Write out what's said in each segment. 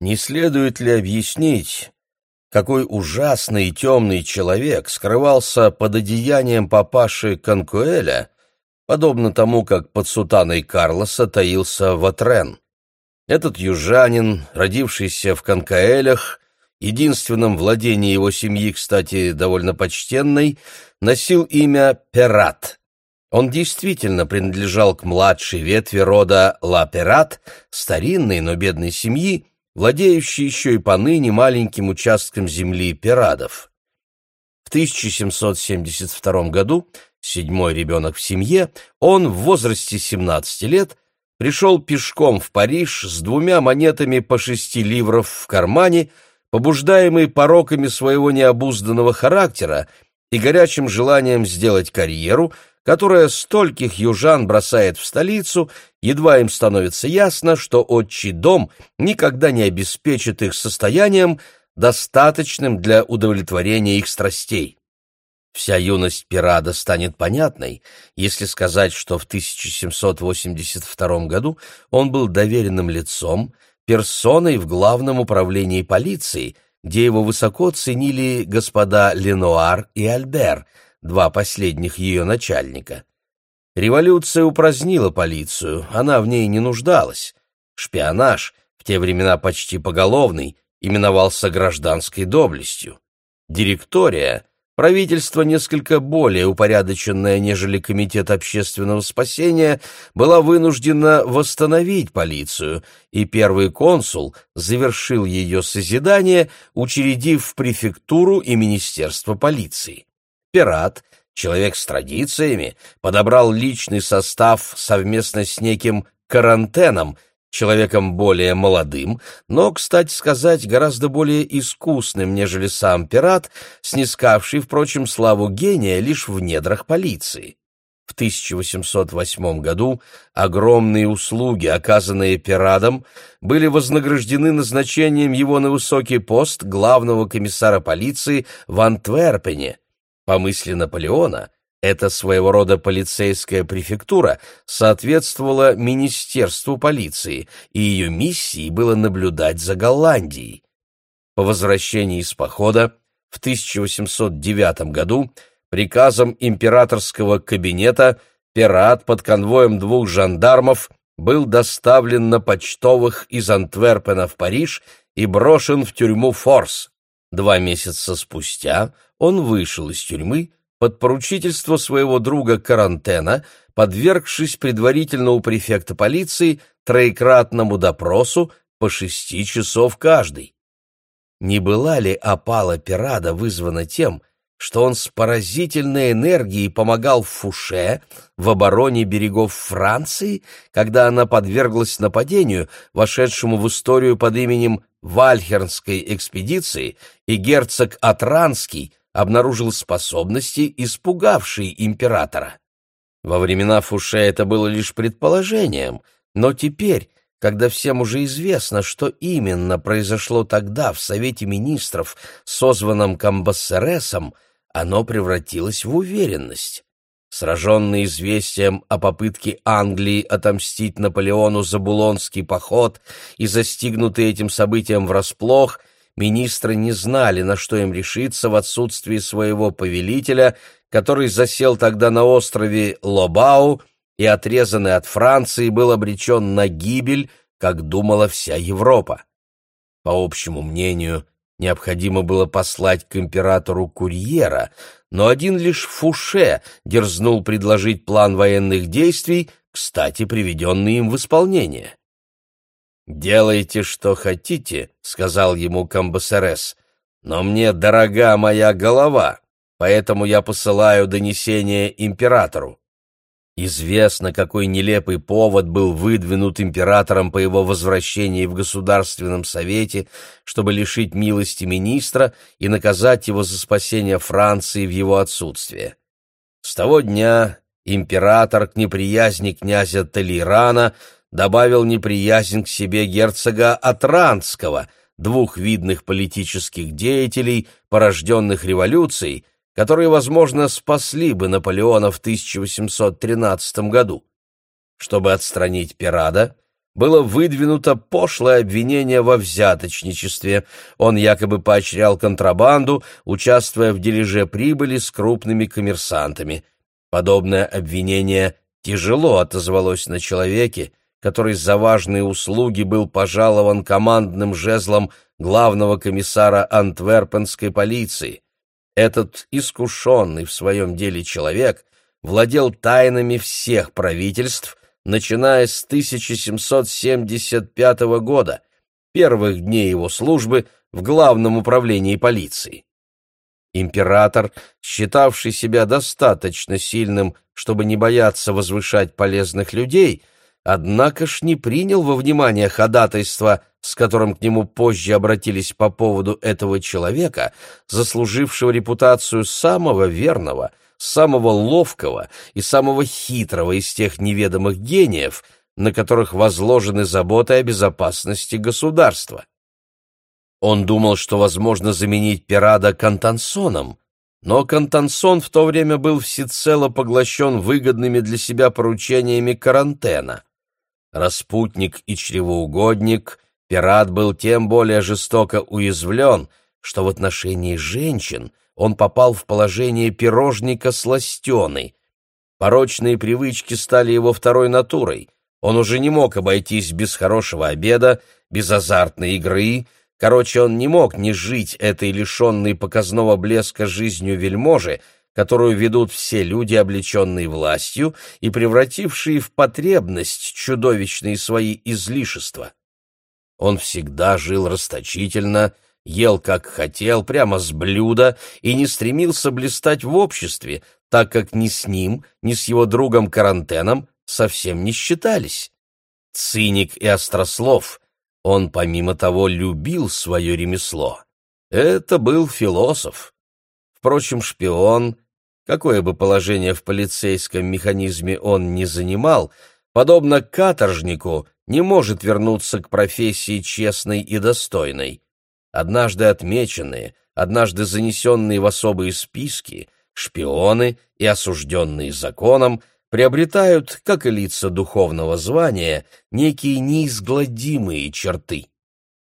Не следует ли объяснить, какой ужасный и темный человек скрывался под одеянием папаши Конкуэля, подобно тому, как под сутаной Карлоса таился Ватрен? Этот южанин, родившийся в Конкаэлях, единственном владении его семьи, кстати, довольно почтенной, носил имя Перат. Он действительно принадлежал к младшей ветви рода Ла Перат, старинной, но бедной семьи, владеющей еще и поныне маленьким участком земли Пирадов. В 1772 году, седьмой ребенок в семье, он в возрасте 17 лет пришел пешком в Париж с двумя монетами по шести ливров в кармане, побуждаемый пороками своего необузданного характера и горячим желанием сделать карьеру, которая стольких южан бросает в столицу, едва им становится ясно, что отчий дом никогда не обеспечит их состоянием, достаточным для удовлетворения их страстей. Вся юность Пирада станет понятной, если сказать, что в 1782 году он был доверенным лицом, персоной в главном управлении полиции, где его высоко ценили господа Ленуар и Альбер, два последних ее начальника. Революция упразднила полицию, она в ней не нуждалась. Шпионаж, в те времена почти поголовный, именовался гражданской доблестью. Директория — Правительство, несколько более упорядоченное, нежели Комитет общественного спасения, было вынуждено восстановить полицию, и первый консул завершил ее созидание, учредив префектуру и Министерство полиции. Пират, человек с традициями, подобрал личный состав совместно с неким Карантеном, человеком более молодым, но, кстати сказать, гораздо более искусным, нежели сам пират, снискавший, впрочем, славу гения лишь в недрах полиции. В 1808 году огромные услуги, оказанные пиратом, были вознаграждены назначением его на высокий пост главного комиссара полиции в Антверпене. По мысли Наполеона, эта своего рода полицейская префектура соответствовала Министерству полиции, и ее миссией было наблюдать за Голландией. По возвращении из похода в 1809 году приказом императорского кабинета пират под конвоем двух жандармов был доставлен на почтовых из Антверпена в Париж и брошен в тюрьму Форс. Два месяца спустя он вышел из тюрьмы под поручительство своего друга Карантена, подвергшись предварительно у префекта полиции троекратному допросу по шести часов каждый. Не была ли опала Пирада вызвана тем, что он с поразительной энергией помогал Фуше в обороне берегов Франции, когда она подверглась нападению, вошедшему в историю под именем Вальхернской экспедиции, и герцог Атранский обнаружил способности, испугавшие императора. Во времена Фуше это было лишь предположением, но теперь, когда всем уже известно, что именно произошло тогда в Совете министров, созванном Камбассересом, оно превратилось в уверенность. Сраженный известием о попытке Англии отомстить Наполеону за Булонский поход и застигнутый этим событием врасплох – министры не знали, на что им решиться в отсутствии своего повелителя, который засел тогда на острове Лобау и, отрезанный от Франции, был обречен на гибель, как думала вся Европа. По общему мнению, необходимо было послать к императору курьера, но один лишь Фуше дерзнул предложить план военных действий, кстати, приведенный им в исполнение. «Делайте, что хотите», — сказал ему Камбасерес, — «но мне дорога моя голова, поэтому я посылаю донесение императору». Известно, какой нелепый повод был выдвинут императором по его возвращении в Государственном Совете, чтобы лишить милости министра и наказать его за спасение Франции в его отсутствие. С того дня император к неприязни князя Толерана добавил неприязнь к себе герцога Атранского, двух видных политических деятелей, порожденных революцией, которые, возможно, спасли бы Наполеона в 1813 году. Чтобы отстранить Пирада, было выдвинуто пошлое обвинение во взяточничестве. Он якобы поощрял контрабанду, участвуя в дележе прибыли с крупными коммерсантами. Подобное обвинение тяжело отозвалось на человеке, который за важные услуги был пожалован командным жезлом главного комиссара антверпенской полиции. Этот искушенный в своем деле человек владел тайнами всех правительств, начиная с 1775 года, первых дней его службы в Главном управлении полиции. Император, считавший себя достаточно сильным, чтобы не бояться возвышать полезных людей, однако ж не принял во внимание ходатайство, с которым к нему позже обратились по поводу этого человека, заслужившего репутацию самого верного – самого ловкого и самого хитрого из тех неведомых гениев, на которых возложены заботы о безопасности государства. Он думал, что возможно заменить Пирада Кантансоном, но Кантансон в то время был всецело поглощен выгодными для себя поручениями карантена. Распутник и чревоугодник, Пират был тем более жестоко уязвлен, что в отношении женщин – он попал в положение пирожника сластеной. Порочные привычки стали его второй натурой. Он уже не мог обойтись без хорошего обеда, без азартной игры. Короче, он не мог не жить этой лишенной показного блеска жизнью вельможи, которую ведут все люди, облеченные властью и превратившие в потребность чудовищные свои излишества. Он всегда жил расточительно, ел как хотел, прямо с блюда, и не стремился блистать в обществе, так как ни с ним, ни с его другом Карантеном совсем не считались. Циник и острослов, он, помимо того, любил свое ремесло. Это был философ. Впрочем, шпион, какое бы положение в полицейском механизме он ни занимал, подобно каторжнику, не может вернуться к профессии честной и достойной однажды отмеченные, однажды занесенные в особые списки, шпионы и осужденные законом приобретают, как и лица духовного звания, некие неизгладимые черты.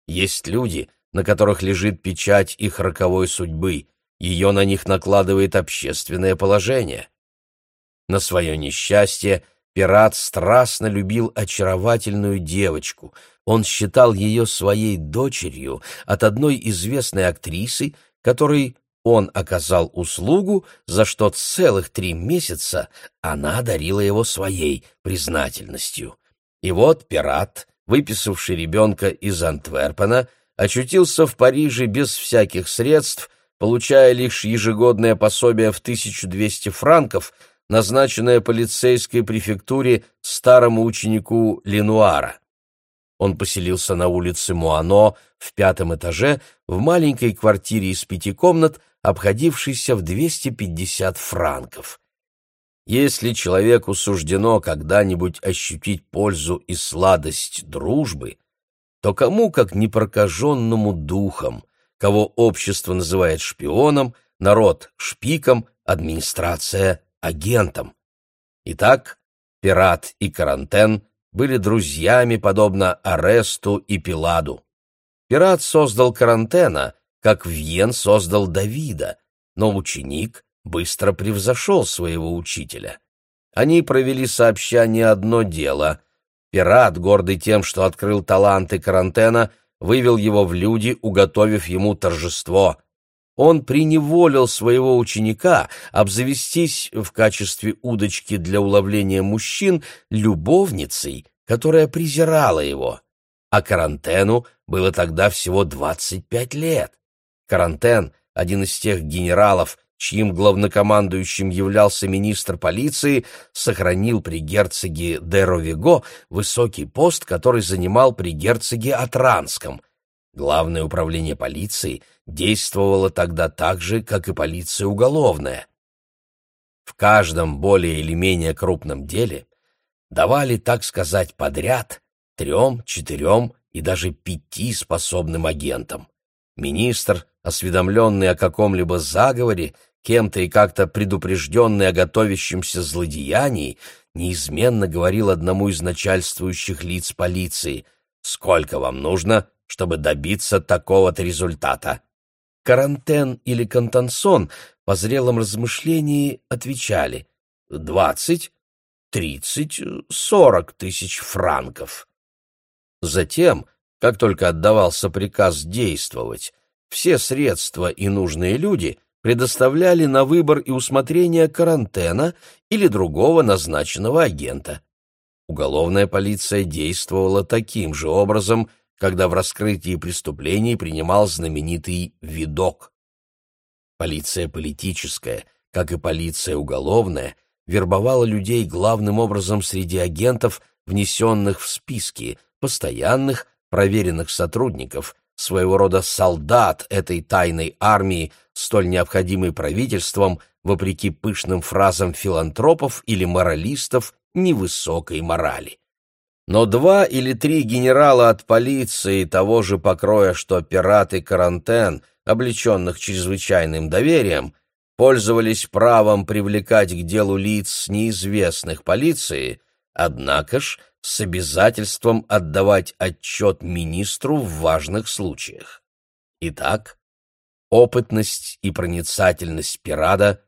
Есть люди, на которых лежит печать их роковой судьбы, ее на них накладывает общественное положение. На свое несчастье пират страстно любил очаровательную девочку — он считал ее своей дочерью от одной известной актрисы, которой он оказал услугу, за что целых три месяца она дарила его своей признательностью. И вот пират, выписавший ребенка из Антверпена, очутился в Париже без всяких средств, получая лишь ежегодное пособие в 1200 франков, назначенное полицейской префектуре старому ученику Ленуара. Он поселился на улице Муано в пятом этаже в маленькой квартире из пяти комнат, обходившейся в 250 франков. Если человеку суждено когда-нибудь ощутить пользу и сладость дружбы, то кому, как непрокаженному духом, кого общество называет шпионом, народ — шпиком, администрация — агентом. Итак, пират и карантен были друзьями, подобно Аресту и Пиладу. Пират создал Карантена, как Вьен создал Давида, но ученик быстро превзошел своего учителя. Они провели сообща не одно дело. Пират, гордый тем, что открыл таланты Карантена, вывел его в люди, уготовив ему торжество. Он приневолил своего ученика обзавестись в качестве удочки для уловления мужчин любовницей, которая презирала его. А Карантену было тогда всего 25 лет. Карантен, один из тех генералов, чьим главнокомандующим являлся министр полиции, сохранил при герцоге де Ровиго высокий пост, который занимал при герцоге Атранском. Главное управление полиции — действовала тогда так же, как и полиция уголовная. В каждом более или менее крупном деле давали, так сказать, подряд трем, четырем и даже пяти способным агентам. Министр, осведомленный о каком-либо заговоре, кем-то и как-то предупрежденный о готовящемся злодеянии, неизменно говорил одному из начальствующих лиц полиции «Сколько вам нужно, чтобы добиться такого-то результата?» Карантен или Кантансон по зрелом размышлении отвечали «двадцать, тридцать, сорок тысяч франков». Затем, как только отдавался приказ действовать, все средства и нужные люди предоставляли на выбор и усмотрение карантена или другого назначенного агента. Уголовная полиция действовала таким же образом, когда в раскрытии преступлений принимал знаменитый «видок». Полиция политическая, как и полиция уголовная, вербовала людей главным образом среди агентов, внесенных в списки, постоянных, проверенных сотрудников, своего рода солдат этой тайной армии, столь необходимой правительством, вопреки пышным фразам филантропов или моралистов невысокой морали. Но два или три генерала от полиции того же покроя, что пираты Карантен, облеченных чрезвычайным доверием, пользовались правом привлекать к делу лиц неизвестных полиции, однако ж с обязательством отдавать отчет министру в важных случаях. Итак, опытность и проницательность Пирада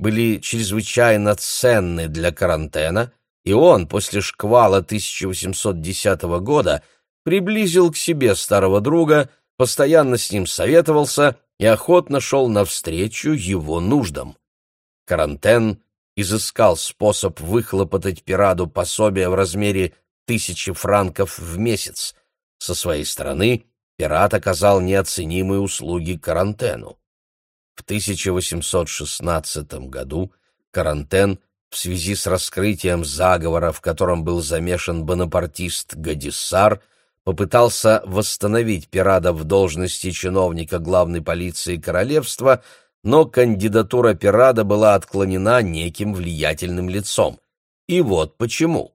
были чрезвычайно ценны для карантена, и он после шквала 1810 года приблизил к себе старого друга, постоянно с ним советовался и охотно шел навстречу его нуждам. Карантен изыскал способ выхлопотать пираду пособие в размере тысячи франков в месяц. Со своей стороны пират оказал неоценимые услуги Карантену. В 1816 году Карантен в связи с раскрытием заговора, в котором был замешан бонапартист Гадиссар, попытался восстановить пирата в должности чиновника главной полиции королевства – но кандидатура Пирада была отклонена неким влиятельным лицом. И вот почему.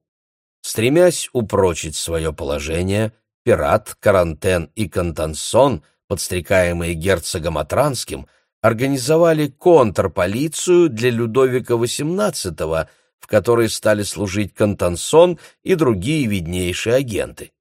Стремясь упрочить свое положение, Пират, Карантен и Кантансон, подстрекаемые герцогом Атранским, организовали контрполицию для Людовика XVIII, в которой стали служить Кантансон и другие виднейшие агенты.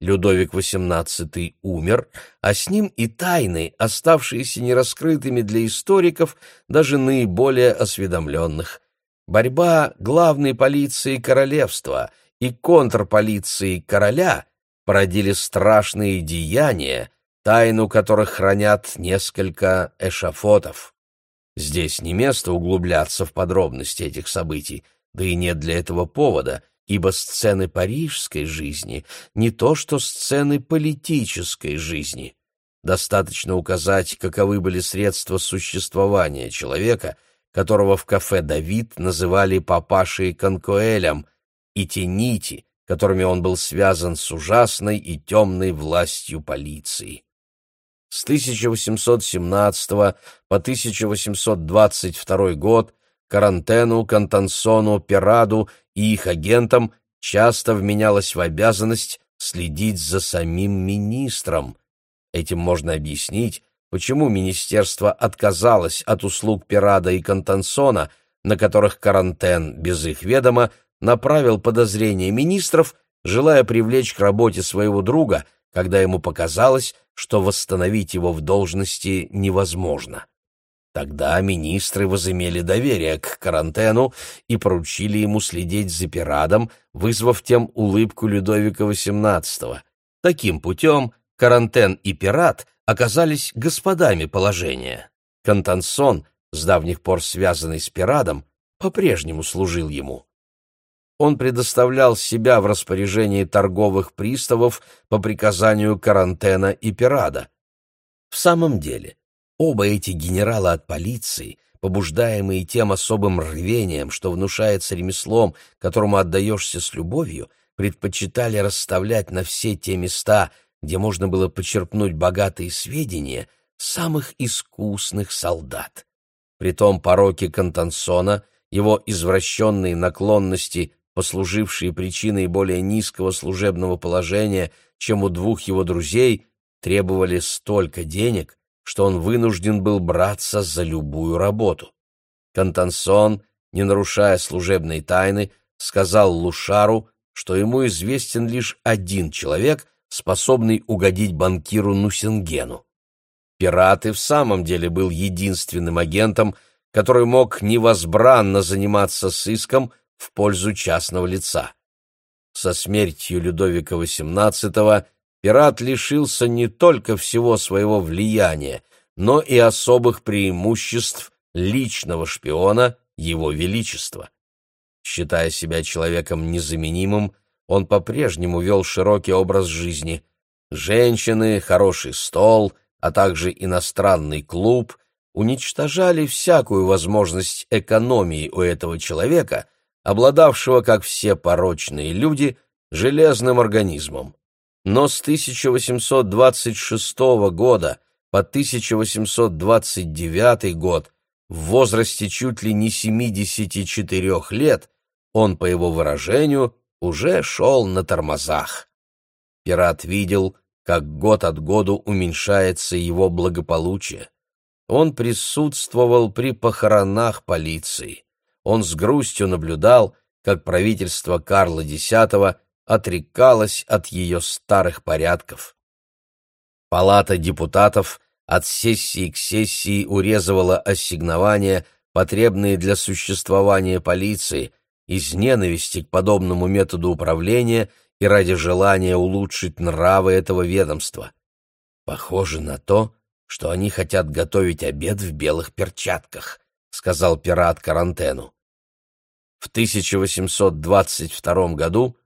Людовик XVIII умер, а с ним и тайны, оставшиеся нераскрытыми для историков, даже наиболее осведомленных. Борьба главной полиции королевства и контрполиции короля породили страшные деяния, тайну которых хранят несколько эшафотов. Здесь не место углубляться в подробности этих событий, да и нет для этого повода — ибо сцены парижской жизни не то что сцены политической жизни. Достаточно указать, каковы были средства существования человека, которого в кафе «Давид» называли папашей Конкоэлем, и те нити, которыми он был связан с ужасной и темной властью полиции. С 1817 по 1822 год Карантену, Кантансону, Пираду и их агентам часто вменялось в обязанность следить за самим министром. Этим можно объяснить, почему министерство отказалось от услуг Пирада и Кантансона, на которых Карантен, без их ведома, направил подозрения министров, желая привлечь к работе своего друга, когда ему показалось, что восстановить его в должности невозможно. Тогда министры возымели доверие к Карантену и поручили ему следить за пирадом, вызвав тем улыбку Людовика XVIII. Таким путем Карантен и пират оказались господами положения. Кантансон, с давних пор связанный с пирадом, по-прежнему служил ему. Он предоставлял себя в распоряжении торговых приставов по приказанию Карантена и Пирада. В самом деле, Оба эти генерала от полиции, побуждаемые тем особым рвением, что внушается ремеслом, которому отдаешься с любовью, предпочитали расставлять на все те места, где можно было почерпнуть богатые сведения, самых искусных солдат. Притом пороки Кантансона, его извращенные наклонности, послужившие причиной более низкого служебного положения, чем у двух его друзей, требовали столько денег, что он вынужден был браться за любую работу. Кантансон, не нарушая служебной тайны, сказал Лушару, что ему известен лишь один человек, способный угодить банкиру Нусингену. Пират и в самом деле был единственным агентом, который мог невозбранно заниматься сыском в пользу частного лица. Со смертью Людовика XVIII пират лишился не только всего своего влияния, но и особых преимуществ личного шпиона Его Величества. Считая себя человеком незаменимым, он по-прежнему вел широкий образ жизни. Женщины, хороший стол, а также иностранный клуб уничтожали всякую возможность экономии у этого человека, обладавшего, как все порочные люди, железным организмом. Но с 1826 года по 1829 год в возрасте чуть ли не 74 лет он, по его выражению, уже шел на тормозах. Пират видел, как год от году уменьшается его благополучие. Он присутствовал при похоронах полиции. Он с грустью наблюдал, как правительство Карла X отрекалось от ее старых порядков. Палата депутатов от сессии к сессии урезывала ассигнования, потребные для существования полиции, из ненависти к подобному методу управления и ради желания улучшить нравы этого ведомства. Похоже на то, что они хотят готовить обед в белых перчатках, сказал пират Карантену. В 1822 году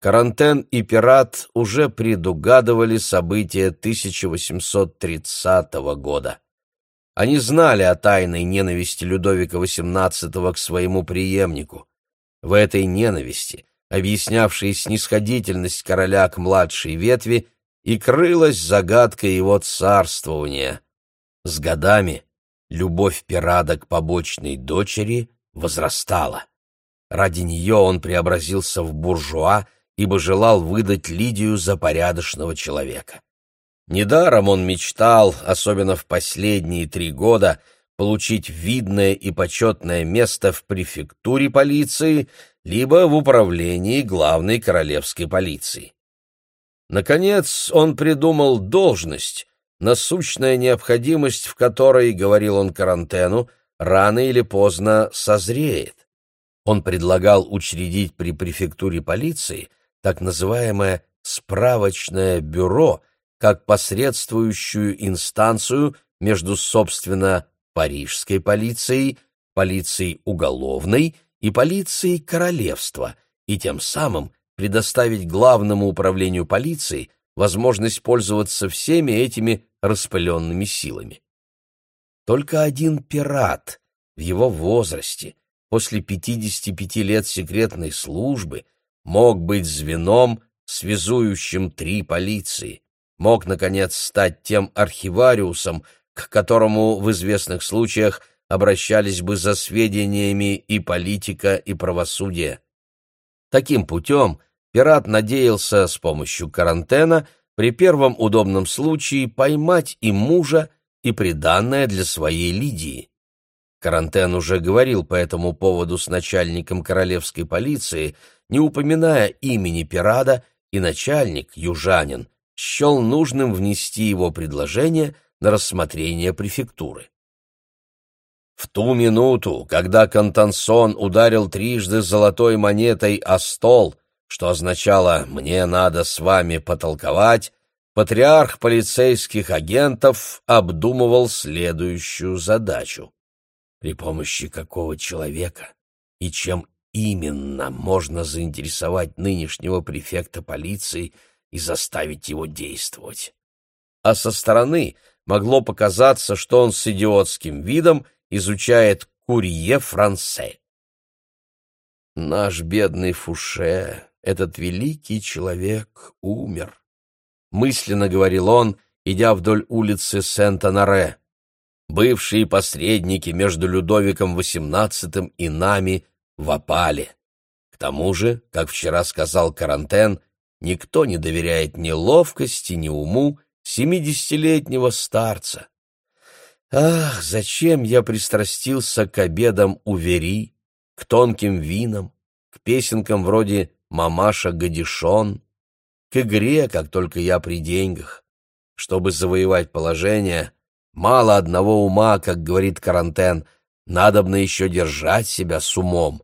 Карантен и пират уже предугадывали события 1830 года. Они знали о тайной ненависти Людовика XVIII к своему преемнику. В этой ненависти, объяснявшей снисходительность короля к младшей ветви, и крылась загадка его царствования. С годами любовь пирата к побочной дочери возрастала. Ради нее он преобразился в буржуа, ибо желал выдать Лидию за порядочного человека. Недаром он мечтал, особенно в последние три года, получить видное и почетное место в префектуре полиции либо в управлении главной королевской полиции. Наконец он придумал должность, насущная необходимость в которой, говорил он Карантену, рано или поздно созреет. Он предлагал учредить при префектуре полиции так называемое «справочное бюро» как посредствующую инстанцию между, собственно, парижской полицией, полицией уголовной и полицией королевства, и тем самым предоставить главному управлению полиции возможность пользоваться всеми этими распыленными силами. Только один пират в его возрасте, после 55 лет секретной службы, мог быть звеном, связующим три полиции, мог, наконец, стать тем архивариусом, к которому в известных случаях обращались бы за сведениями и политика, и правосудие. Таким путем пират надеялся с помощью карантена при первом удобном случае поймать и мужа, и приданное для своей Лидии. Карантен уже говорил по этому поводу с начальником королевской полиции, не упоминая имени Пирада, и начальник, южанин, счел нужным внести его предложение на рассмотрение префектуры. В ту минуту, когда Контансон ударил трижды золотой монетой о стол, что означало «мне надо с вами потолковать», патриарх полицейских агентов обдумывал следующую задачу. При помощи какого человека и чем именно можно заинтересовать нынешнего префекта полиции и заставить его действовать. А со стороны могло показаться, что он с идиотским видом изучает «Курье Франсе». Наш бедный Фуше, этот великий человек, умер. Мысленно говорил он, идя вдоль улицы Сент-Анаре. Бывшие посредники между Людовиком XVIII и нами в опале. К тому же, как вчера сказал Карантен, никто не доверяет ни ловкости, ни уму семидесятилетнего старца. Ах, зачем я пристрастился к обедам у Вери, к тонким винам, к песенкам вроде «Мамаша Гадишон», к игре «Как только я при деньгах». Чтобы завоевать положение, мало одного ума, как говорит Карантен, надобно еще держать себя с умом.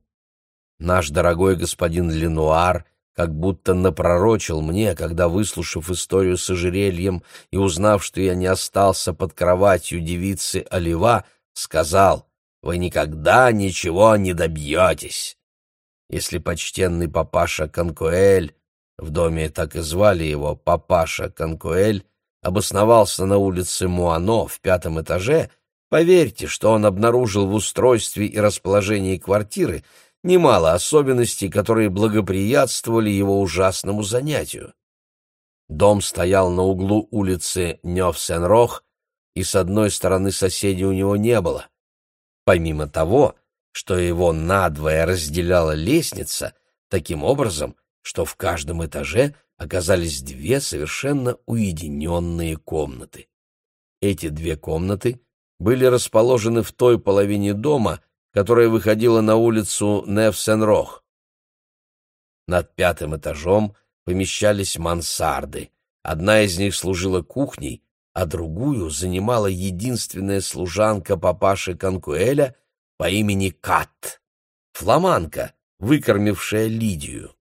Наш дорогой господин Ленуар как будто напророчил мне, когда, выслушав историю с ожерельем и узнав, что я не остался под кроватью девицы Олива, сказал, «Вы никогда ничего не добьетесь». Если почтенный папаша Конкуэль, в доме так и звали его папаша Конкуэль, обосновался на улице Муано в пятом этаже, поверьте, что он обнаружил в устройстве и расположении квартиры немало особенностей, которые благоприятствовали его ужасному занятию. Дом стоял на углу улицы Нёв-Сен-Рох, и с одной стороны соседей у него не было. Помимо того, что его надвое разделяла лестница, таким образом, что в каждом этаже оказались две совершенно уединенные комнаты. Эти две комнаты были расположены в той половине дома, которая выходила на улицу Невсенрох. Над пятым этажом помещались мансарды. Одна из них служила кухней, а другую занимала единственная служанка папаши Конкуэля по имени Кат, фламанка, выкормившая Лидию.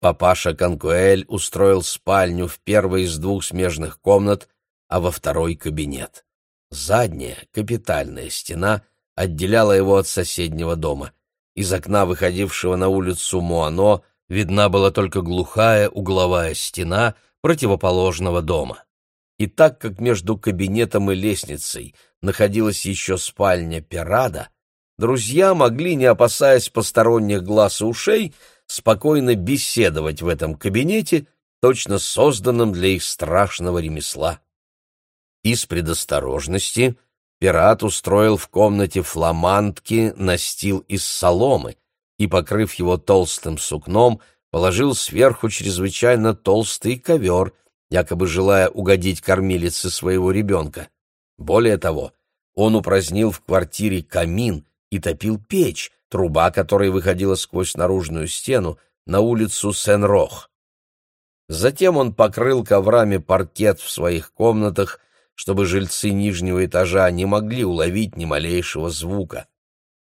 Папаша Конкуэль устроил спальню в первой из двух смежных комнат, а во второй — кабинет. Задняя, капитальная стена отделяла его от соседнего дома. Из окна, выходившего на улицу Муано, видна была только глухая угловая стена противоположного дома. И так как между кабинетом и лестницей находилась еще спальня Пирада, друзья могли, не опасаясь посторонних глаз и ушей, спокойно беседовать в этом кабинете, точно созданном для их страшного ремесла. Из предосторожности — Пират устроил в комнате фламандки настил из соломы и, покрыв его толстым сукном, положил сверху чрезвычайно толстый ковер, якобы желая угодить кормилице своего ребенка. Более того, он упразднил в квартире камин и топил печь, труба которой выходила сквозь наружную стену на улицу Сен-Рох. Затем он покрыл коврами паркет в своих комнатах чтобы жильцы нижнего этажа не могли уловить ни малейшего звука.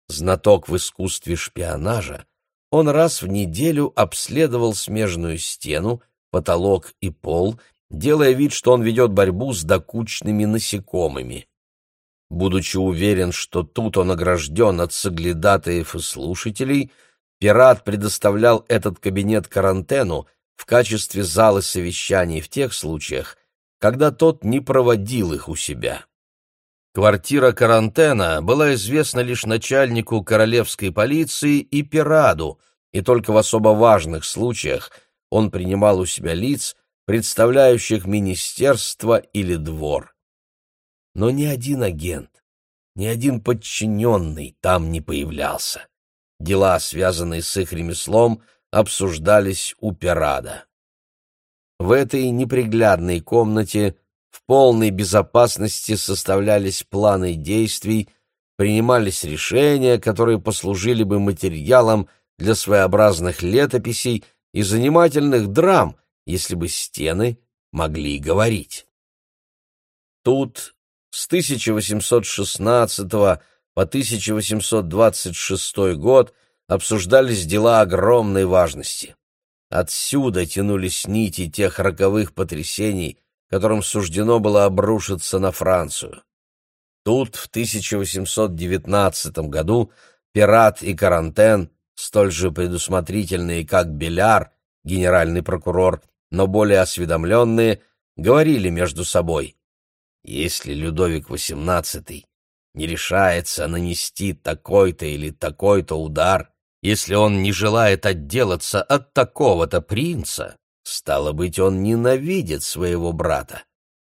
Знаток в искусстве шпионажа, он раз в неделю обследовал смежную стену, потолок и пол, делая вид, что он ведет борьбу с докучными насекомыми. Будучи уверен, что тут он огражден от соглядатаев и слушателей, пират предоставлял этот кабинет карантену в качестве зала совещаний в тех случаях, когда тот не проводил их у себя. Квартира Карантена была известна лишь начальнику королевской полиции и Пираду, и только в особо важных случаях он принимал у себя лиц, представляющих министерство или двор. Но ни один агент, ни один подчиненный там не появлялся. Дела, связанные с их ремеслом, обсуждались у Пирада. В этой неприглядной комнате в полной безопасности составлялись планы действий, принимались решения, которые послужили бы материалом для своеобразных летописей и занимательных драм, если бы стены могли говорить. Тут с 1816 по 1826 год обсуждались дела огромной важности. Отсюда тянулись нити тех роковых потрясений, которым суждено было обрушиться на Францию. Тут, в 1819 году, Пират и Карантен, столь же предусмотрительные, как Беляр, генеральный прокурор, но более осведомленные, говорили между собой, если Людовик XVIII не решается нанести такой-то или такой-то удар, если он не желает отделаться от такого-то принца, стало быть, он ненавидит своего брата.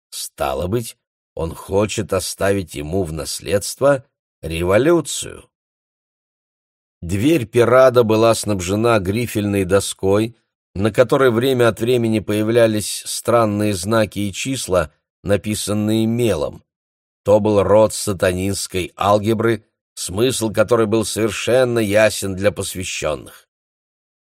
Стало быть, он хочет оставить ему в наследство революцию. Дверь пирада была снабжена грифельной доской, на которой время от времени появлялись странные знаки и числа, написанные мелом. То был род сатанинской алгебры, смысл которой был совершенно ясен для посвященных.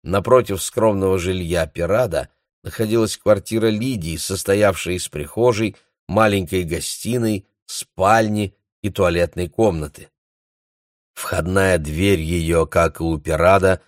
напротив скромного жилья Пирада, находилась квартира Лидии, состоявшая из прихожей, маленькой гостиной, спальни и туалетной комнаты. Входная дверь ее, как и у Пирада,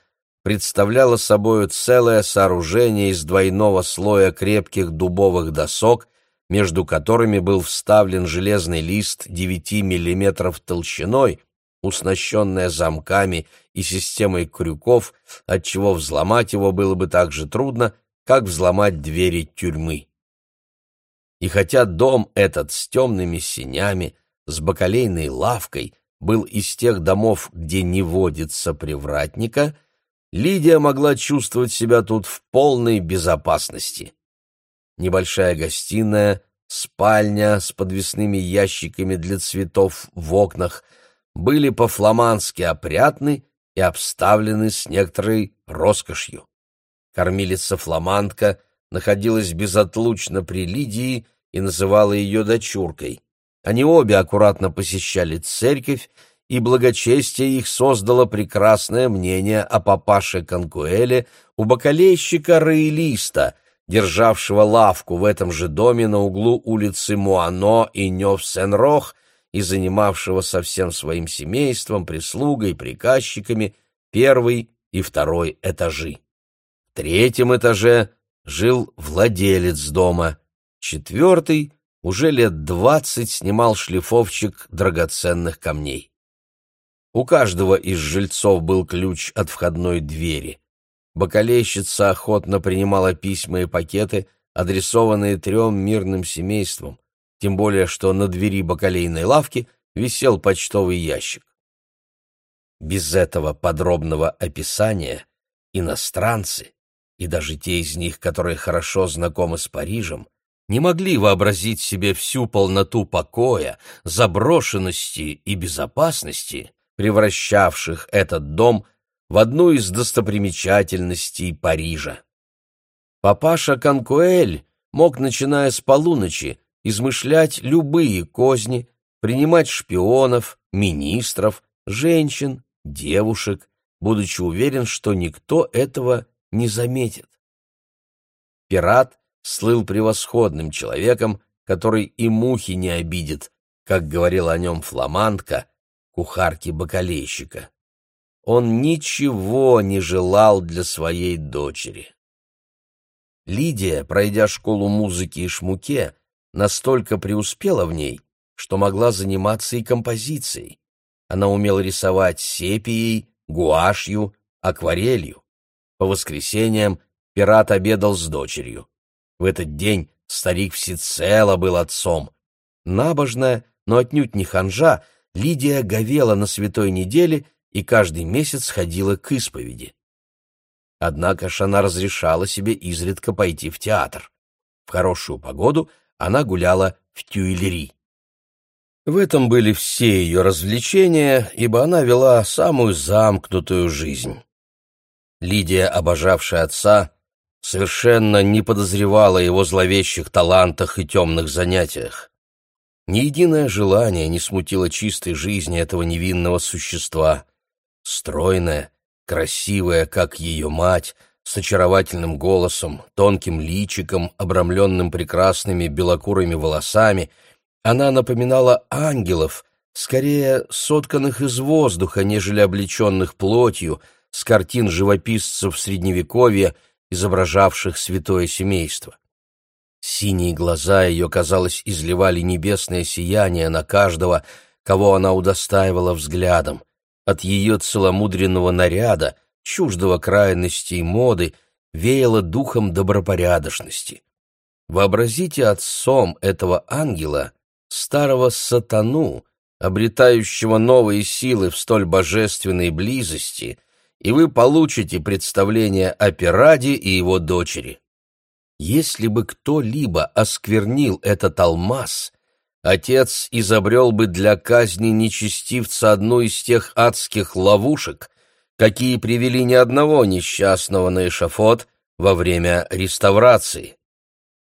представляла собою целое сооружение из двойного слоя крепких дубовых досок, между которыми был вставлен железный лист 9 мм толщиной, уснащенная замками и системой крюков, отчего взломать его было бы так же трудно, как взломать двери тюрьмы. И хотя дом этот с темными синями, с бакалейной лавкой, был из тех домов, где не водится привратника, Лидия могла чувствовать себя тут в полной безопасности. Небольшая гостиная, спальня с подвесными ящиками для цветов в окнах были по-фламандски опрятны и обставлены с некоторой роскошью. Кормилица-фламандка находилась безотлучно при Лидии и называла ее дочуркой. Они обе аккуратно посещали церковь и благочестие их создало прекрасное мнение о папаше Конкуэле у бакалейщика Раилиста, державшего лавку в этом же доме на углу улицы Муано и Нёв-Сен-Рох и занимавшего со всем своим семейством, прислугой, приказчиками первый и второй этажи. В третьем этаже жил владелец дома, четвертый уже лет двадцать снимал шлифовщик драгоценных камней. У каждого из жильцов был ключ от входной двери. Бакалейщица охотно принимала письма и пакеты, адресованные трем мирным семействам, тем более что на двери бакалейной лавки висел почтовый ящик. Без этого подробного описания иностранцы, и даже те из них, которые хорошо знакомы с Парижем, не могли вообразить себе всю полноту покоя, заброшенности и безопасности, превращавших этот дом в одну из достопримечательностей Парижа. Папаша Канкуэль мог, начиная с полуночи, измышлять любые козни, принимать шпионов, министров, женщин, девушек, будучи уверен, что никто этого не заметит. Пират слыл превосходным человеком, который и мухи не обидит, как говорила о нем фламандка, кухарки-бакалейщика. Он ничего не желал для своей дочери. Лидия, пройдя школу музыки и шмуке, настолько преуспела в ней, что могла заниматься и композицией. Она умела рисовать сепией, гуашью, акварелью. По воскресеньям пират обедал с дочерью. В этот день старик всецело был отцом. Набожная, но отнюдь не ханжа, Лидия говела на святой неделе и каждый месяц ходила к исповеди. Однако ж она разрешала себе изредка пойти в театр. В хорошую погоду она гуляла в Тюильри. В этом были все ее развлечения, ибо она вела самую замкнутую жизнь. Лидия, обожавшая отца, совершенно не подозревала его зловещих талантах и темных занятиях. Ни единое желание не смутило чистой жизни этого невинного существа. Стройная, красивая, как ее мать, с очаровательным голосом, тонким личиком, обрамленным прекрасными белокурыми волосами, она напоминала ангелов, скорее сотканных из воздуха, нежели облеченных плотью, с картин живописцев Средневековья, изображавших святое семейство. Синие глаза ее, казалось, изливали небесное сияние на каждого, кого она удостаивала взглядом. От ее целомудренного наряда, чуждого крайности и моды, веяло духом добропорядочности. Вообразите отцом этого ангела, старого сатану, обретающего новые силы в столь божественной близости, и вы получите представление о Пираде и его дочери. Если бы кто-либо осквернил этот алмаз, отец изобрел бы для казни нечестивца одну из тех адских ловушек, какие привели ни одного несчастного на эшафот во время реставрации.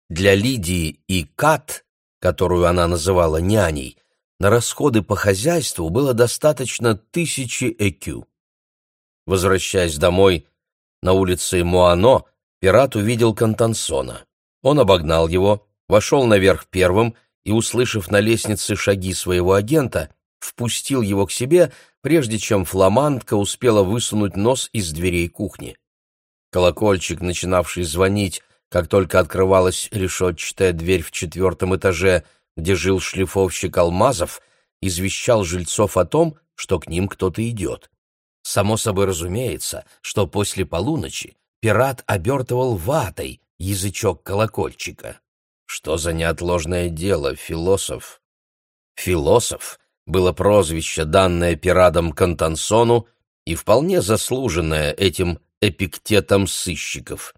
Для Лидии и Кат, которую она называла няней, на расходы по хозяйству было достаточно тысячи экю. Возвращаясь домой, на улице Муано пират увидел Кантансона. Он обогнал его, вошел наверх первым и, услышав на лестнице шаги своего агента, впустил его к себе, прежде чем фламандка успела высунуть нос из дверей кухни. Колокольчик, начинавший звонить, как только открывалась решетчатая дверь в четвертом этаже, где жил шлифовщик Алмазов, извещал жильцов о том, что к ним кто-то идет. Само собой разумеется, что после полуночи пират обертывал ватой язычок колокольчика. Что за неотложное дело, философ? Философ было прозвище, данное пиратом Кантансону и вполне заслуженное этим эпиктетом сыщиков.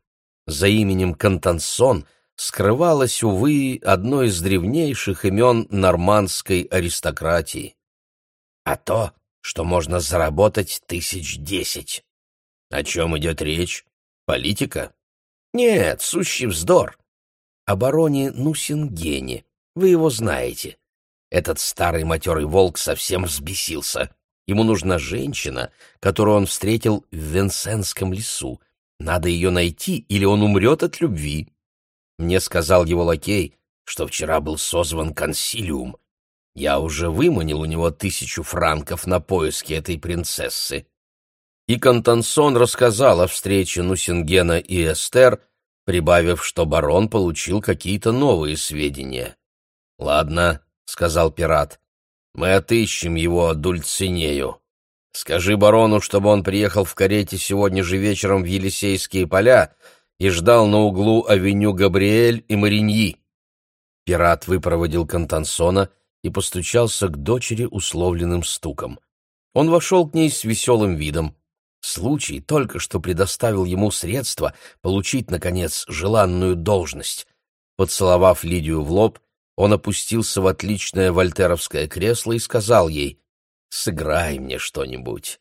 За именем Кантансон скрывалось, увы, одно из древнейших имен нормандской аристократии. А то, что можно заработать тысяч десять. О чем идет речь? Политика? Нет, сущий вздор. О бароне Нусингене. Вы его знаете. Этот старый матерый волк совсем взбесился. Ему нужна женщина, которую он встретил в Венсенском лесу. Надо ее найти, или он умрет от любви. Мне сказал его лакей, что вчера был созван консилиум. Я уже выманил у него тысячу франков на поиски этой принцессы. И Контансон рассказал о встрече Нусингена и Эстер, прибавив, что барон получил какие-то новые сведения. «Ладно», — сказал пират, — «мы отыщем его Дульцинею. Скажи барону, чтобы он приехал в карете сегодня же вечером в Елисейские поля и ждал на углу авеню Габриэль и Мариньи». Пират выпроводил Контансона и постучался к дочери условленным стуком. Он вошел к ней с веселым видом. Случай только что предоставил ему средства получить, наконец, желанную должность. Поцеловав Лидию в лоб, он опустился в отличное вольтеровское кресло и сказал ей «Сыграй мне что-нибудь».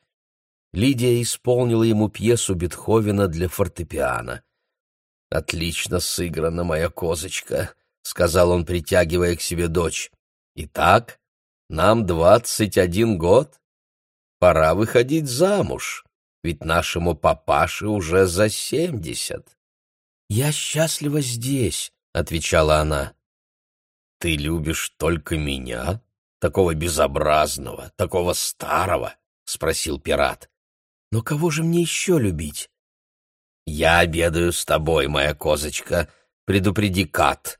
Лидия исполнила ему пьесу Бетховена для фортепиано. «Отлично сыграна, моя козочка», — сказал он, притягивая к себе дочь. «Итак, нам двадцать один год. Пора выходить замуж» ведь нашему папаше уже за семьдесят. «Я счастлива здесь», — отвечала она. «Ты любишь только меня, такого безобразного, такого старого?» — спросил пират. «Но кого же мне еще любить?» «Я обедаю с тобой, моя козочка. Предупреди Кат.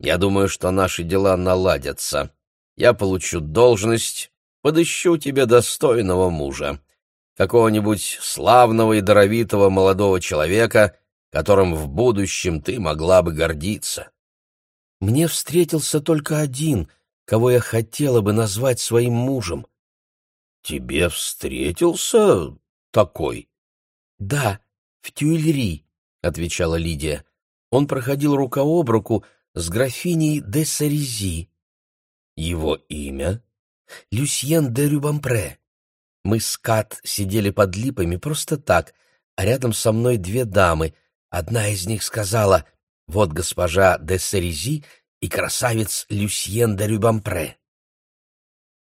Я думаю, что наши дела наладятся. Я получу должность, подыщу тебе достойного мужа какого-нибудь славного и даровитого молодого человека, которым в будущем ты могла бы гордиться. Мне встретился только один, кого я хотела бы назвать своим мужем. Тебе встретился такой? Да, в Тюильри, отвечала Лидия. Он проходил рука об руку с графиней де Сарези. Его имя? Люсьен де Рюбампре. Мы с Кат сидели под липами просто так, а рядом со мной две дамы. Одна из них сказала «Вот госпожа де Серези и красавец Люсьен де Рюбампре».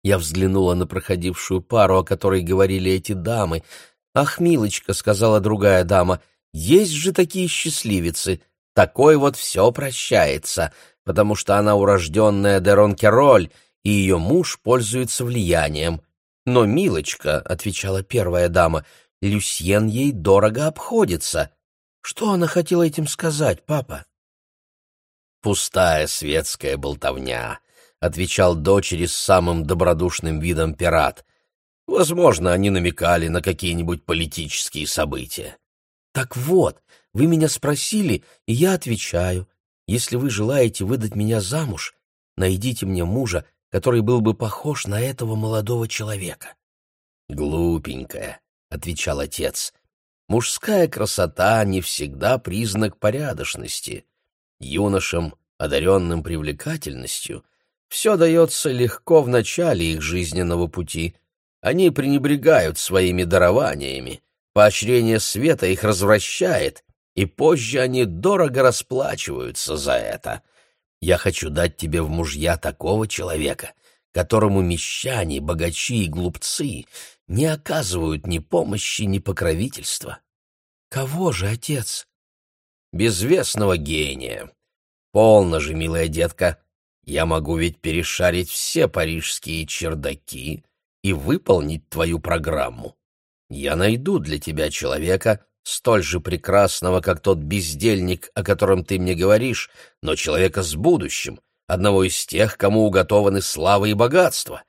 Я взглянула на проходившую пару, о которой говорили эти дамы. «Ах, милочка», — сказала другая дама, — «есть же такие счастливицы. Такой вот все прощается, потому что она урожденная де Ронкероль, и ее муж пользуется влиянием. «Но, милочка», — отвечала первая дама, — «Люсьен ей дорого обходится». Что она хотела этим сказать, папа? «Пустая светская болтовня», — отвечал дочери с самым добродушным видом пират. «Возможно, они намекали на какие-нибудь политические события». «Так вот, вы меня спросили, и я отвечаю. Если вы желаете выдать меня замуж, найдите мне мужа, который был бы похож на этого молодого человека. «Глупенькая», — отвечал отец, — «мужская красота не всегда признак порядочности. Юношам, одаренным привлекательностью, все дается легко в начале их жизненного пути. Они пренебрегают своими дарованиями, поощрение света их развращает, и позже они дорого расплачиваются за это». Я хочу дать тебе в мужья такого человека, которому мещане, богачи и глупцы не оказывают ни помощи, ни покровительства. Кого же, отец? Безвестного гения. Полно же, милая детка, я могу ведь перешарить все парижские чердаки и выполнить твою программу. Я найду для тебя человека, столь же прекрасного, как тот бездельник, о котором ты мне говоришь, но человека с будущим, одного из тех, кому уготованы слава и богатство.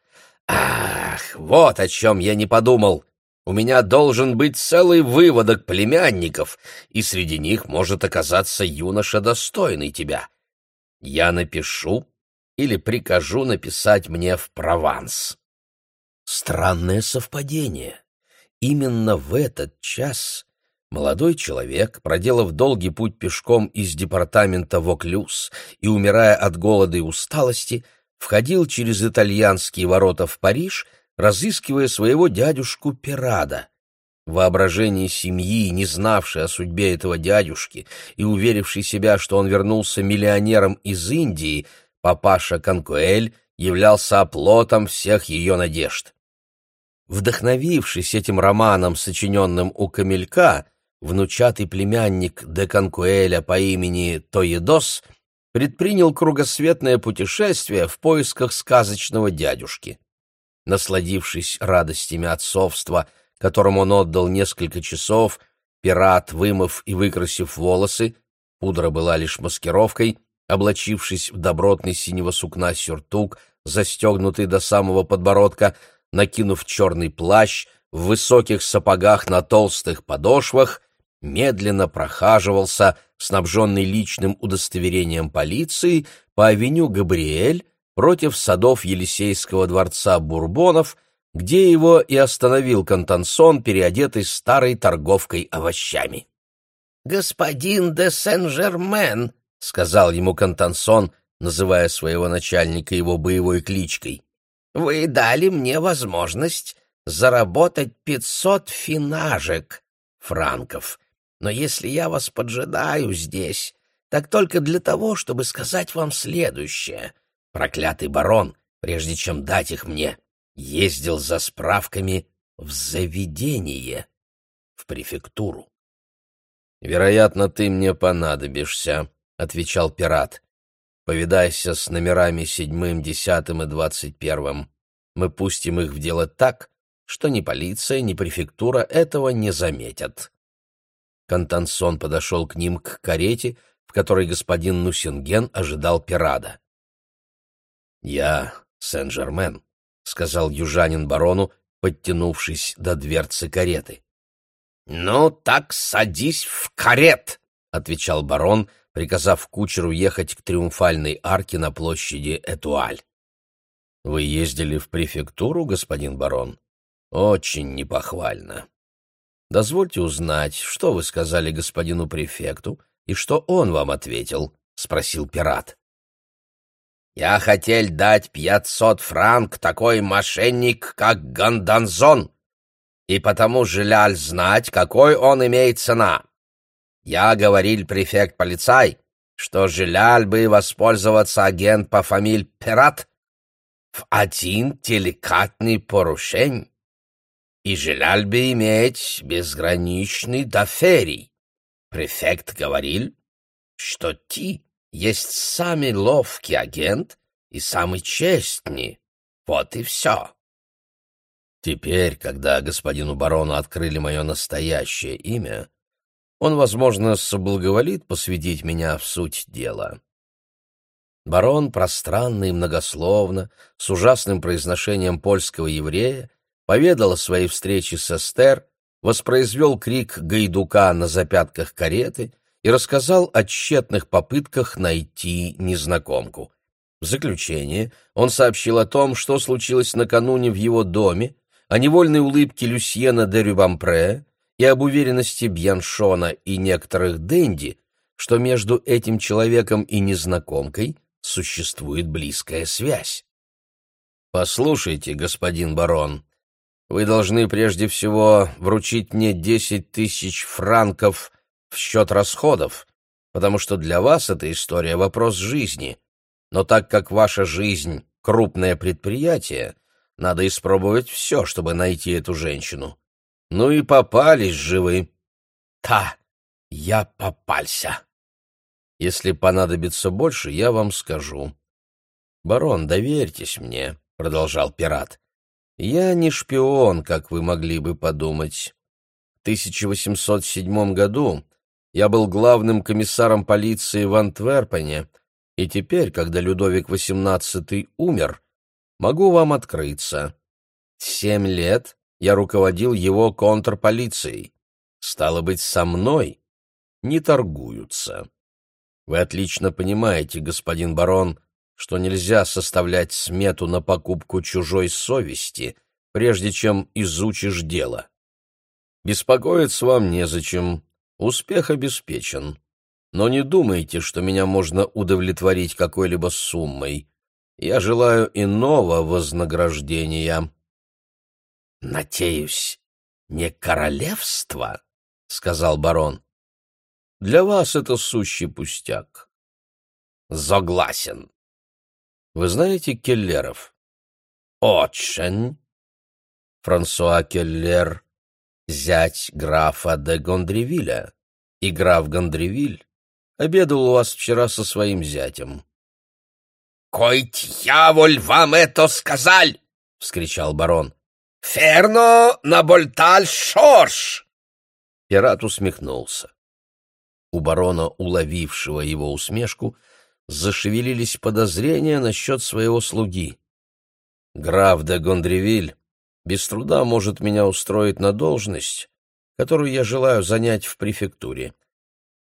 Ах, вот о чем я не подумал. У меня должен быть целый выводок племянников, и среди них может оказаться юноша, достойный тебя. Я напишу или прикажу написать мне в Прованс. Странное совпадение. Именно в этот час молодой человек, проделав долгий путь пешком из департамента Воклюз и умирая от голода и усталости, входил через итальянские ворота в Париж, разыскивая своего дядюшку Пирада. Воображение семьи, не знавшей о судьбе этого дядюшки и уверившей себя, что он вернулся миллионером из Индии, папаша Конкуэль являлся оплотом всех ее надежд. Вдохновившись этим романом, сочиненным у Камелька, внучатый племянник де Конкуэля по имени Тоедос предпринял кругосветное путешествие в поисках сказочного дядюшки. Насладившись радостями отцовства, которому он отдал несколько часов, пират, вымыв и выкрасив волосы, пудра была лишь маскировкой, облачившись в добротный синего сукна сюртук, застегнутый до самого подбородка, накинув черный плащ, в высоких сапогах на толстых подошвах, медленно прохаживался, снабженный личным удостоверением полиции, по авеню Габриэль против садов Елисейского дворца Бурбонов, где его и остановил Контансон, переодетый старой торговкой овощами. «Господин де Сен-Жермен», — сказал ему Контансон, называя своего начальника его боевой кличкой, — «вы дали мне возможность заработать пятьсот финажек, франков, но если я вас поджидаю здесь, так только для того, чтобы сказать вам следующее. Проклятый барон, прежде чем дать их мне, ездил за справками в заведение, в префектуру. «Вероятно, ты мне понадобишься», — отвечал пират. «Повидайся с номерами седьмым, десятым и двадцать первым. Мы пустим их в дело так, что ни полиция, ни префектура этого не заметят». Контансон подошел к ним к карете, в которой господин Нусинген ожидал пирада. «Я Сен-Жермен», — сказал южанин барону, подтянувшись до дверцы кареты. «Ну, так садись в карет», — отвечал барон, приказав кучеру ехать к триумфальной арке на площади Этуаль. «Вы ездили в префектуру, господин барон? Очень непохвально. Дозвольте узнать, что вы сказали господину префекту и что он вам ответил, — спросил пират. Я хотел дать пятьсот франк такой мошенник, как Ганданзон, и потому желал знать, какой он имеет цена. Я говорил префект полицай, что желал бы воспользоваться агент по фамилии Пират в один деликатный порушень и желал бы иметь безграничный доверий. Префект говорил, что ты есть самый ловкий агент и самый честный. Вот и все. Теперь, когда господину барону открыли мое настоящее имя, он, возможно, соблаговолит посвятить меня в суть дела. Барон пространно и многословно, с ужасным произношением польского еврея, поведал о своей встрече с Эстер, воспроизвел крик гайдука на запятках кареты и рассказал о тщетных попытках найти незнакомку. В заключение он сообщил о том, что случилось накануне в его доме, о невольной улыбке Люсьена де Рюбампре и об уверенности Бьяншона и некоторых Дэнди, что между этим человеком и незнакомкой существует близкая связь. «Послушайте, господин барон», вы должны прежде всего вручить мне десять тысяч франков в счет расходов, потому что для вас эта история — вопрос жизни. Но так как ваша жизнь — крупное предприятие, надо испробовать все, чтобы найти эту женщину. Ну и попались же вы. Та, я попался. Если понадобится больше, я вам скажу. Барон, доверьтесь мне, продолжал пират. Я не шпион, как вы могли бы подумать. В 1807 году я был главным комиссаром полиции в Антверпене, и теперь, когда Людовик XVIII умер, могу вам открыться. Семь лет я руководил его контрполицией. Стало быть, со мной не торгуются. Вы отлично понимаете, господин барон, что нельзя составлять смету на покупку чужой совести, прежде чем изучишь дело. Беспокоиться вам незачем, успех обеспечен. Но не думайте, что меня можно удовлетворить какой-либо суммой. Я желаю иного вознаграждения. — Надеюсь, не королевство? — сказал барон. — Для вас это сущий пустяк. — Согласен. — Вы знаете Келлеров? — Очень. Франсуа Келлер, зять графа де Гондревиля. И граф Гондревиль обедал у вас вчера со своим зятем. — Кой дьяволь вам это сказал? — вскричал барон. — Ферно на больталь шорш! Пират усмехнулся. У барона, уловившего его усмешку, зашевелились подозрения насчет своего слуги. Граф де Гондревиль без труда может меня устроить на должность, которую я желаю занять в префектуре.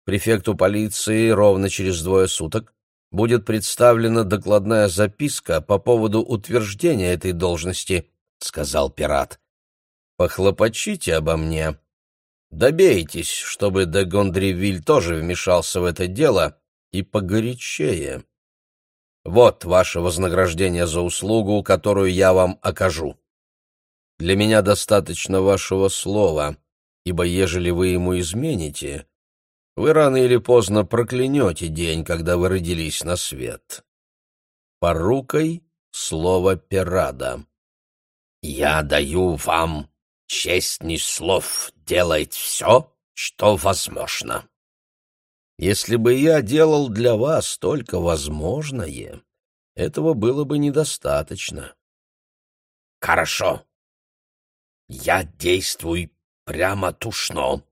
Префекту полиции ровно через двое суток будет представлена докладная записка по поводу утверждения этой должности, — сказал пират. — Похлопочите обо мне. Добейтесь, чтобы де Гондревиль тоже вмешался в это дело и погорячее. Вот ваше вознаграждение за услугу, которую я вам окажу. Для меня достаточно вашего слова, ибо ежели вы ему измените, вы рано или поздно проклянете день, когда вы родились на свет. Порукой слово Пирада. Я даю вам честный слов делать все, что возможно. Если бы я делал для вас только возможное, этого было бы недостаточно. Хорошо. Я действую прямо тушно.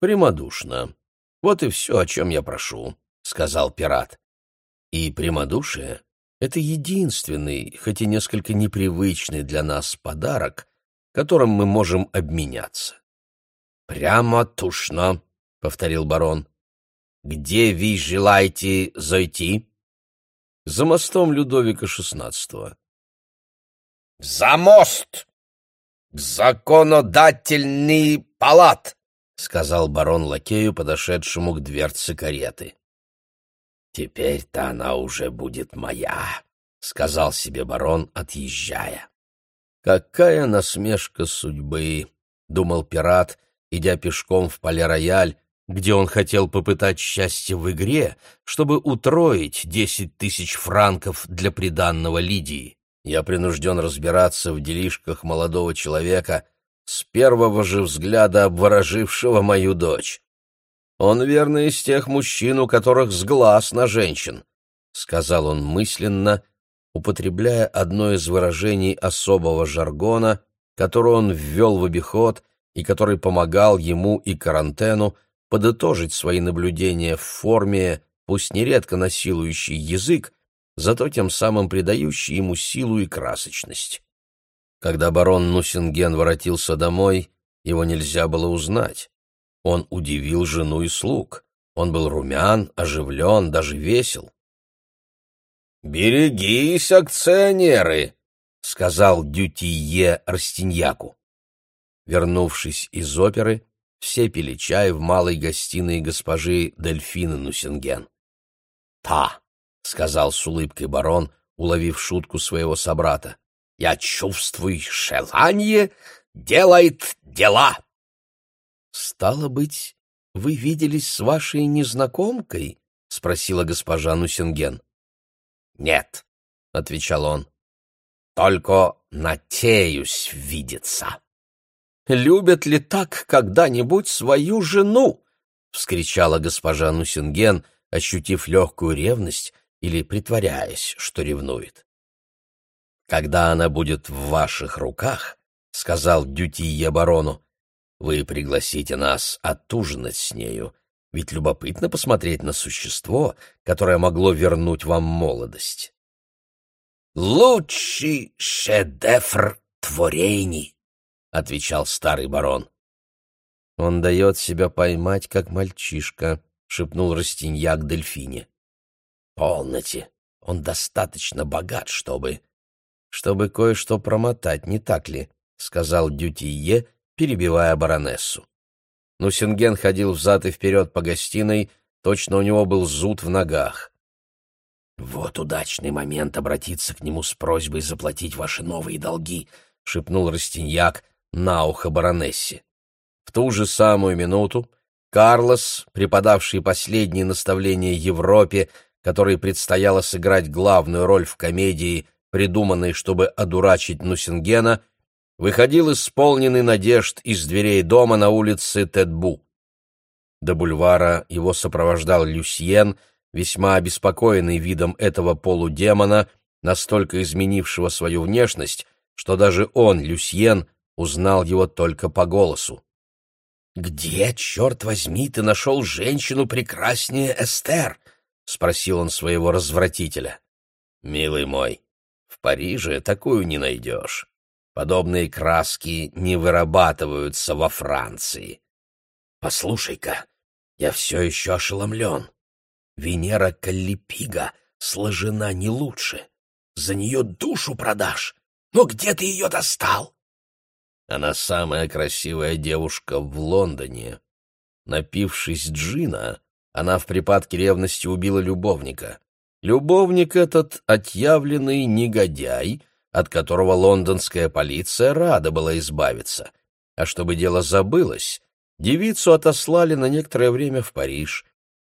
Прямодушно. Вот и все, о чем я прошу, — сказал пират. И прямодушие — это единственный, хоть и несколько непривычный для нас подарок, которым мы можем обменяться. «Прямо тушно», — повторил барон. «Где вы желаете зайти?» «За мостом Людовика XVI». «За мост! Законодательный палат!» — сказал барон лакею, подошедшему к дверце кареты. «Теперь-то она уже будет моя», — сказал себе барон, отъезжая. «Какая насмешка судьбы!» — думал пират, идя пешком в поле-рояль, где он хотел попытать счастье в игре, чтобы утроить десять тысяч франков для приданного Лидии. Я принужден разбираться в делишках молодого человека, с первого же взгляда обворожившего мою дочь. Он верно из тех мужчин, у которых с на женщин, — сказал он мысленно, — употребляя одно из выражений особого жаргона, которое он ввел в обиход и который помогал ему и Карантену подытожить свои наблюдения в форме, пусть нередко насилующий язык, зато тем самым придающий ему силу и красочность. Когда барон Нусинген воротился домой, его нельзя было узнать. Он удивил жену и слуг. Он был румян, оживлен, даже весел. «Берегись, акционеры!» — сказал Дютие Растиньяку. Вернувшись из оперы, все пили чай в малой гостиной госпожи Дельфины Нусинген. «Та!» — сказал с улыбкой барон, уловив шутку своего собрата. «Я чувствую, желание делает дела!» «Стало быть, вы виделись с вашей незнакомкой?» — спросила госпожа Нусинген. «Нет», — отвечал он, — «только надеюсь видеться». «Любят ли так когда-нибудь свою жену?» вскричала госпожа Нусинген, ощутив легкую ревность или притворяясь, что ревнует. «Когда она будет в ваших руках, — сказал Дютие барону, — вы пригласите нас отужинать с нею, ведь любопытно посмотреть на существо, которое могло вернуть вам молодость». «Лучший шедевр творений», — отвечал старый барон. «Он дает себя поймать, как мальчишка», — шепнул Растиньяк Дельфине. «Полноте, он достаточно богат, чтобы...» «Чтобы кое-что промотать, не так ли?» — сказал Дютие, перебивая баронессу. Нусинген ходил взад и вперед по гостиной, точно у него был зуд в ногах. «Вот удачный момент обратиться к нему с просьбой заплатить ваши новые долги», — шепнул Растиньяк на ухо баронессе. В ту же самую минуту Карлос, преподавший последние наставления Европе, которой предстояло сыграть главную роль в комедии, придуманной, чтобы одурачить Нусингена, выходил исполненный надежд из дверей дома на улице Тедбу. До бульвара его сопровождал Люсьен, весьма обеспокоенный видом этого полудемона, настолько изменившего свою внешность, что даже он, Люсьен, узнал его только по голосу. «Где, черт возьми, ты нашел женщину прекраснее Эстер?» — спросил он своего развратителя. «Милый мой, в Париже такую не найдешь. Подобные краски не вырабатываются во Франции. Послушай-ка, я все еще ошеломлен. Венера Каллипига сложена не лучше. За нее душу продашь. Но где ты ее достал? Она самая красивая девушка в Лондоне. Напившись джина, она в припадке ревности убила любовника. Любовник этот — отъявленный негодяй, от которого лондонская полиция рада была избавиться. А чтобы дело забылось, девицу отослали на некоторое время в Париж.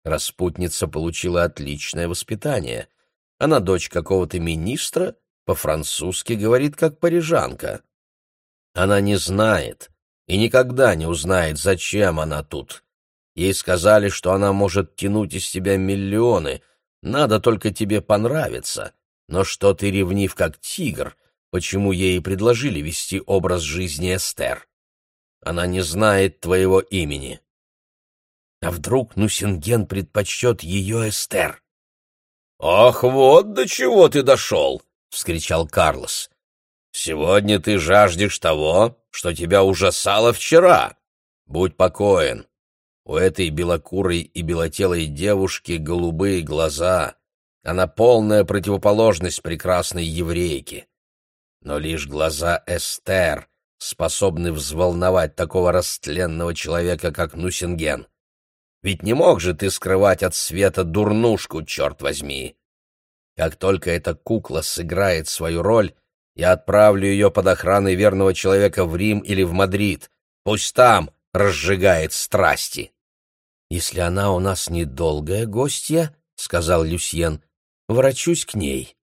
Распутница получила отличное воспитание. Она дочь какого-то министра, по-французски говорит как парижанка. Она не знает и никогда не узнает, зачем она тут. Ей сказали, что она может тянуть из тебя миллионы, надо только тебе понравиться. Но что ты ревнив как тигр, почему ей предложили вести образ жизни Эстер? Она не знает твоего имени. А вдруг Нусинген предпочтет ее Эстер? «Ах, вот до чего ты дошел!» — вскричал Карлос. «Сегодня ты жаждешь того, что тебя ужасало вчера. Будь покоен. У этой белокурой и белотелой девушки голубые глаза. Она полная противоположность прекрасной еврейке. Но лишь глаза Эстер способны взволновать такого растленного человека, как Нусинген. Ведь не мог же ты скрывать от света дурнушку, черт возьми. Как только эта кукла сыграет свою роль, я отправлю ее под охраной верного человека в Рим или в Мадрид. Пусть там разжигает страсти. «Если она у нас недолгая гостья, — сказал Люсьен, — врачусь к ней».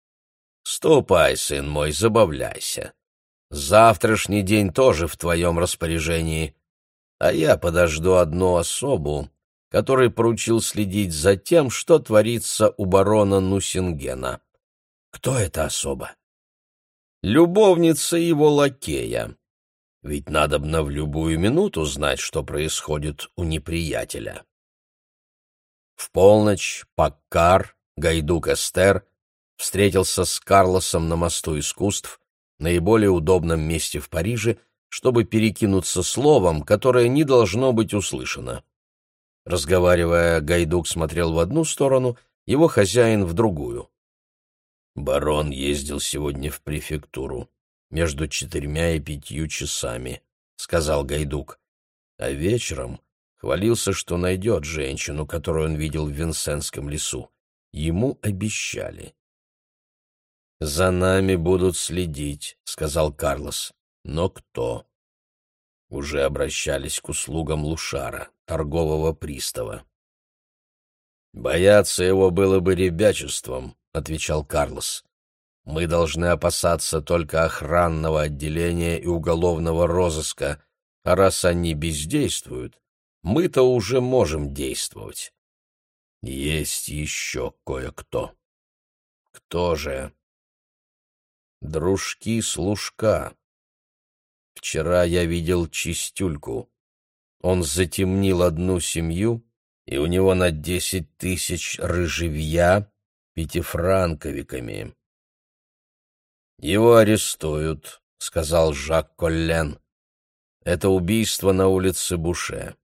«Ступай, сын мой, забавляйся. Завтрашний день тоже в твоем распоряжении, а я подожду одну особу, который поручил следить за тем, что творится у барона Нусингена». «Кто эта особа?» «Любовница его лакея». Ведь надобно в любую минуту знать, что происходит у неприятеля. В полночь Паккар, Гайдук Эстер, встретился с Карлосом на мосту искусств, наиболее удобном месте в Париже, чтобы перекинуться словом, которое не должно быть услышано. Разговаривая, Гайдук смотрел в одну сторону, его хозяин — в другую. «Барон ездил сегодня в префектуру между четырьмя и пятью часами», — сказал Гайдук. «А вечером хвалился, что найдет женщину, которую он видел в Винсенском лесу. Ему обещали. «За нами будут следить», — сказал Карлос. «Но кто?» Уже обращались к услугам Лушара, торгового пристава. «Бояться его было бы ребячеством», — отвечал Карлос. «Мы должны опасаться только охранного отделения и уголовного розыска, а раз они бездействуют, мы-то уже можем действовать. Есть еще кое-кто. Кто же? Дружки-служка. Вчера я видел чистюльку. Он затемнил одну семью, и у него на десять тысяч рыжевья пятифранковиками. «Его арестуют», — сказал Жак Коллен. «Это убийство на улице Буше».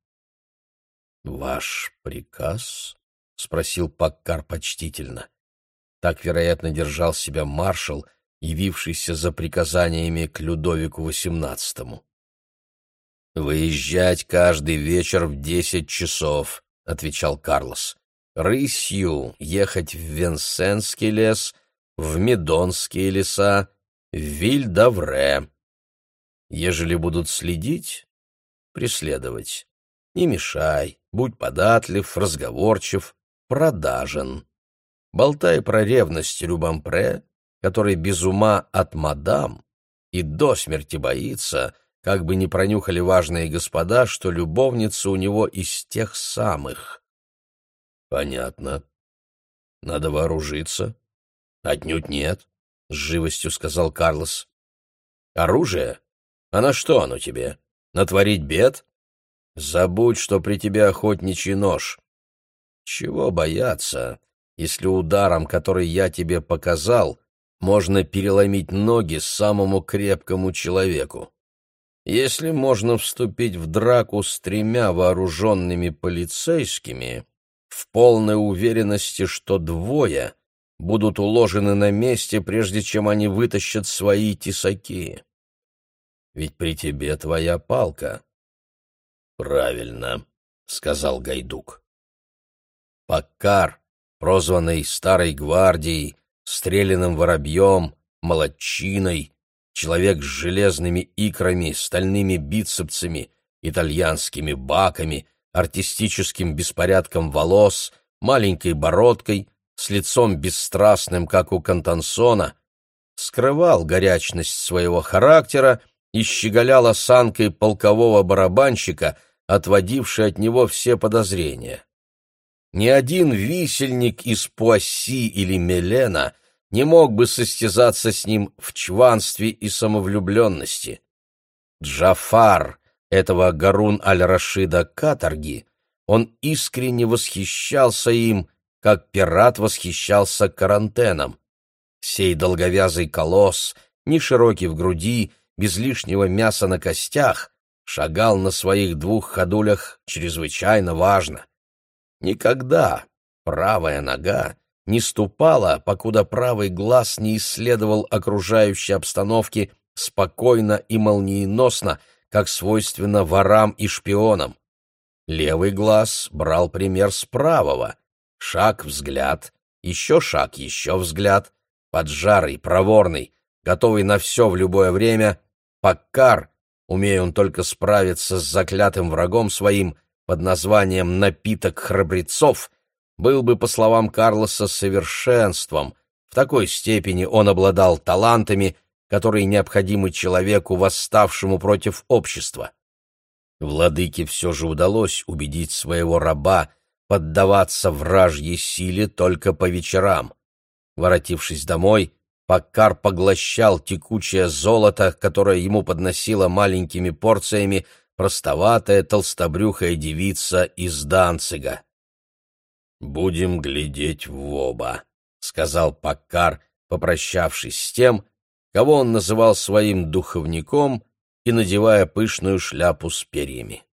«Ваш приказ?» — спросил Паккар почтительно. Так, вероятно, держал себя маршал, явившийся за приказаниями к Людовику XVIII. «Выезжать каждый вечер в десять часов», — отвечал Карлос. «Рысью ехать в Венсенский лес, в Медонские леса, в Вильдавре. Ежели будут следить, преследовать. Не мешай, будь податлив, разговорчив, продажен. Болтай про ревность Рюбампре, который без ума от мадам и до смерти боится, как бы не пронюхали важные господа, что любовница у него из тех самых. Понятно. Надо вооружиться. Отнюдь нет, — с живостью сказал Карлос. Оружие? А на что оно тебе? Натворить бед? Забудь, что при тебе охотничий нож. Чего бояться, если ударом, который я тебе показал, можно переломить ноги самому крепкому человеку? Если можно вступить в драку с тремя вооруженными полицейскими, в полной уверенности, что двое будут уложены на месте, прежде чем они вытащат свои тесаки. Ведь при тебе твоя палка. Правильно, сказал Гайдук. Паккар, прозванный Старой Гвардией, Стреляным Воробьем, Молодчиной, человек с железными икрами, стальными бицепсами, итальянскими баками, артистическим беспорядком волос, маленькой бородкой, с лицом бесстрастным, как у Кантансона, скрывал горячность своего характера и щеголял осанкой полкового барабанщика, отводивший от него все подозрения. Ни один висельник из Пуасси или Мелена — не мог бы состязаться с ним в чванстве и самовлюбленности. Джафар, этого Гарун аль-Рашида каторги, он искренне восхищался им, как пират восхищался карантеном. Сей долговязый колосс, не широкий в груди, без лишнего мяса на костях, шагал на своих двух ходулях чрезвычайно важно. Никогда правая нога не ступала, покуда правый глаз не исследовал окружающей обстановки спокойно и молниеносно, как свойственно ворам и шпионам. Левый глаз брал пример с правого. Шаг, взгляд, еще шаг, еще взгляд, поджарый, проворный, готовый на все в любое время, Паккар, умея он только справиться с заклятым врагом своим под названием «напиток храбрецов», был бы, по словам Карлоса, совершенством. В такой степени он обладал талантами, которые необходимы человеку, восставшему против общества. Владыке все же удалось убедить своего раба поддаваться вражьей силе только по вечерам. Воротившись домой, Паккар поглощал текучее золото, которое ему подносила маленькими порциями простоватая толстобрюхая девица из Данцига. «Будем глядеть в оба», — сказал Паккар, попрощавшись с тем, кого он называл своим духовником и надевая пышную шляпу с перьями.